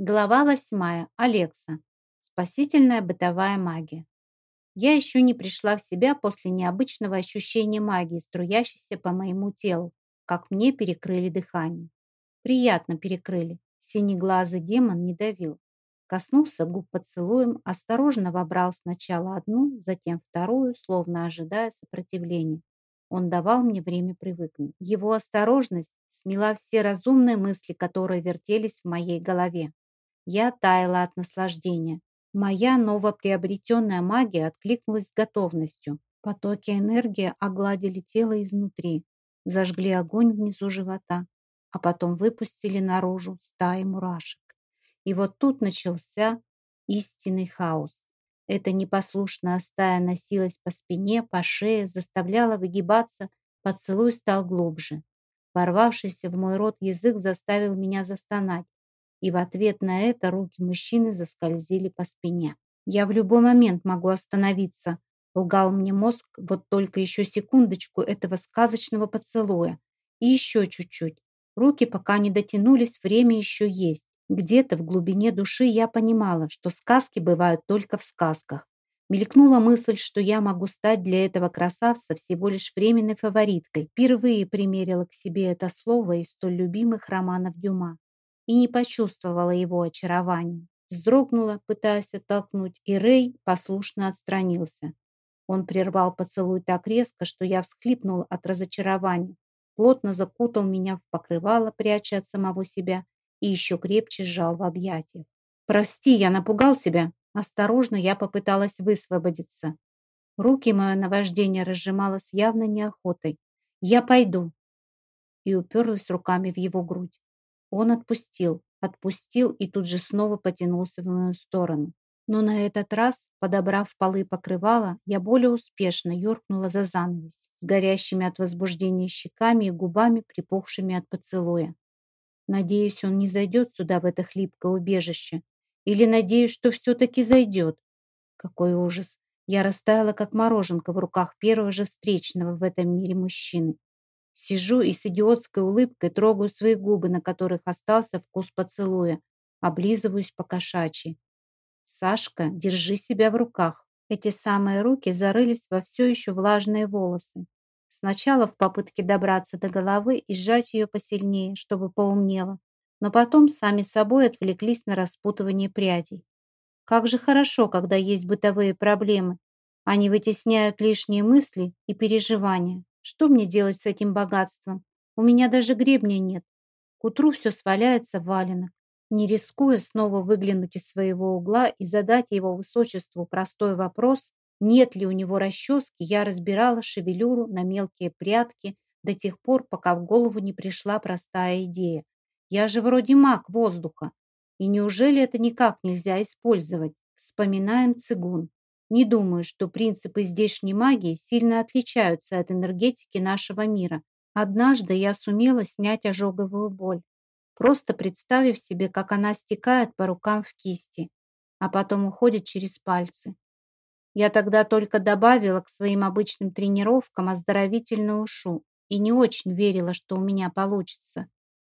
Глава восьмая. Алекса. Спасительная бытовая магия. Я еще не пришла в себя после необычного ощущения магии, струящейся по моему телу, как мне перекрыли дыхание. Приятно перекрыли. Синеглазый демон не давил. Коснулся губ поцелуем, осторожно вобрал сначала одну, затем вторую, словно ожидая сопротивления. Он давал мне время привыкнуть. Его осторожность смела все разумные мысли, которые вертелись в моей голове. Я таяла от наслаждения. Моя новоприобретенная магия откликнулась с готовностью. Потоки энергии огладили тело изнутри, зажгли огонь внизу живота, а потом выпустили наружу стаи мурашек. И вот тут начался истинный хаос. Эта непослушная стая носилась по спине, по шее, заставляла выгибаться, поцелуй стал глубже. Ворвавшийся в мой рот язык заставил меня застонать и в ответ на это руки мужчины заскользили по спине. «Я в любой момент могу остановиться», — лгал мне мозг, вот только еще секундочку этого сказочного поцелуя. И еще чуть-чуть. Руки пока не дотянулись, время еще есть. Где-то в глубине души я понимала, что сказки бывают только в сказках. Мелькнула мысль, что я могу стать для этого красавца всего лишь временной фавориткой. Впервые примерила к себе это слово из столь любимых романов Дюма и не почувствовала его очарования. Вздрогнула, пытаясь оттолкнуть, и Рэй послушно отстранился. Он прервал поцелуй так резко, что я всклипнула от разочарования, плотно закутал меня в покрывало, пряча от самого себя, и еще крепче сжал в объятиях. «Прости, я напугал тебя!» Осторожно я попыталась высвободиться. Руки мое наваждение разжимало с явной неохотой. «Я пойду!» И уперлась руками в его грудь. Он отпустил, отпустил и тут же снова потянулся в мою сторону. Но на этот раз, подобрав полы покрывала, я более успешно юркнула за занавес, с горящими от возбуждения щеками и губами, припухшими от поцелуя. Надеюсь, он не зайдет сюда, в это хлипкое убежище. Или надеюсь, что все-таки зайдет. Какой ужас! Я растаяла, как мороженка в руках первого же встречного в этом мире мужчины. Сижу и с идиотской улыбкой трогаю свои губы, на которых остался вкус поцелуя. Облизываюсь по-кошачьи. «Сашка, держи себя в руках». Эти самые руки зарылись во все еще влажные волосы. Сначала в попытке добраться до головы и сжать ее посильнее, чтобы поумнело, но потом сами собой отвлеклись на распутывание прядей. Как же хорошо, когда есть бытовые проблемы. Они вытесняют лишние мысли и переживания. Что мне делать с этим богатством? У меня даже гребня нет. К утру все сваляется в валенок. Не рискуя снова выглянуть из своего угла и задать его высочеству простой вопрос, нет ли у него расчески, я разбирала шевелюру на мелкие прядки до тех пор, пока в голову не пришла простая идея. Я же вроде маг воздуха. И неужели это никак нельзя использовать? Вспоминаем цигун. Не думаю, что принципы здешней магии сильно отличаются от энергетики нашего мира. Однажды я сумела снять ожоговую боль, просто представив себе, как она стекает по рукам в кисти, а потом уходит через пальцы. Я тогда только добавила к своим обычным тренировкам оздоровительную ушу и не очень верила, что у меня получится.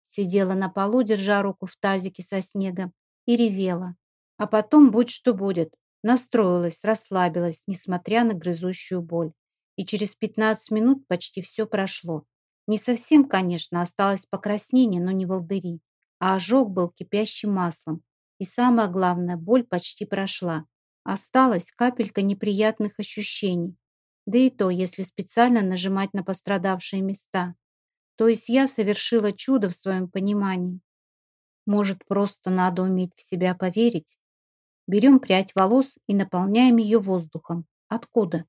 Сидела на полу, держа руку в тазике со снегом, и ревела. А потом будь что будет. Настроилась, расслабилась, несмотря на грызущую боль. И через 15 минут почти все прошло. Не совсем, конечно, осталось покраснение, но не волдыри. А ожог был кипящим маслом. И самое главное, боль почти прошла. Осталась капелька неприятных ощущений. Да и то, если специально нажимать на пострадавшие места. То есть я совершила чудо в своем понимании. Может, просто надо уметь в себя поверить? Берем прядь волос и наполняем ее воздухом. Откуда?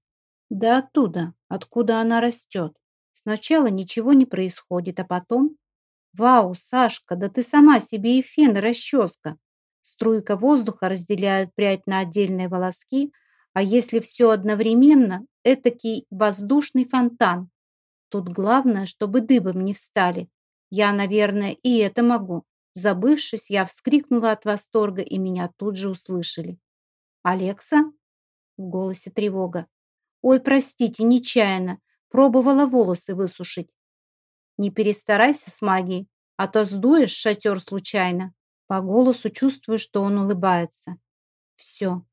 Да оттуда, откуда она растет. Сначала ничего не происходит, а потом... Вау, Сашка, да ты сама себе и фен, и расческа. Струйка воздуха разделяет прядь на отдельные волоски, а если все одновременно, этакий воздушный фонтан. Тут главное, чтобы дыбом не встали. Я, наверное, и это могу. Забывшись, я вскрикнула от восторга, и меня тут же услышали. «Алекса?» В голосе тревога. «Ой, простите, нечаянно. Пробовала волосы высушить». «Не перестарайся с магией, а то сдуешь шатер случайно». По голосу чувствую, что он улыбается. Все.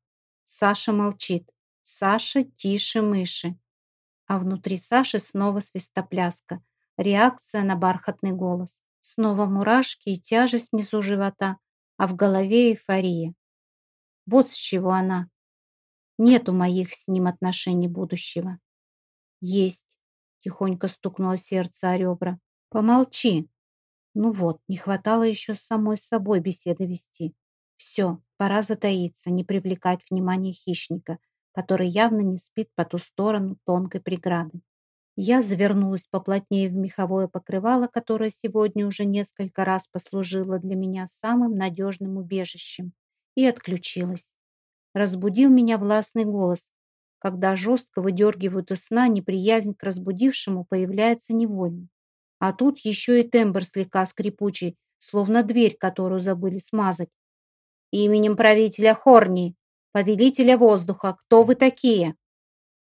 Саша молчит. Саша тише мыши. А внутри Саши снова свистопляска. Реакция на бархатный голос. Снова мурашки и тяжесть внизу живота, а в голове эйфория. Вот с чего она. Нет у моих с ним отношений будущего. Есть. Тихонько стукнуло сердце о ребра. Помолчи. Ну вот, не хватало еще с самой собой беседы вести. Все, пора затаиться, не привлекать внимание хищника, который явно не спит по ту сторону тонкой преграды. Я завернулась поплотнее в меховое покрывало, которое сегодня уже несколько раз послужило для меня самым надежным убежищем, и отключилась. Разбудил меня властный голос. Когда жестко выдергивают из сна, неприязнь к разбудившему появляется невольно. А тут еще и тембр слегка скрипучий, словно дверь, которую забыли смазать. «Именем правителя Хорни, повелителя воздуха, кто вы такие?»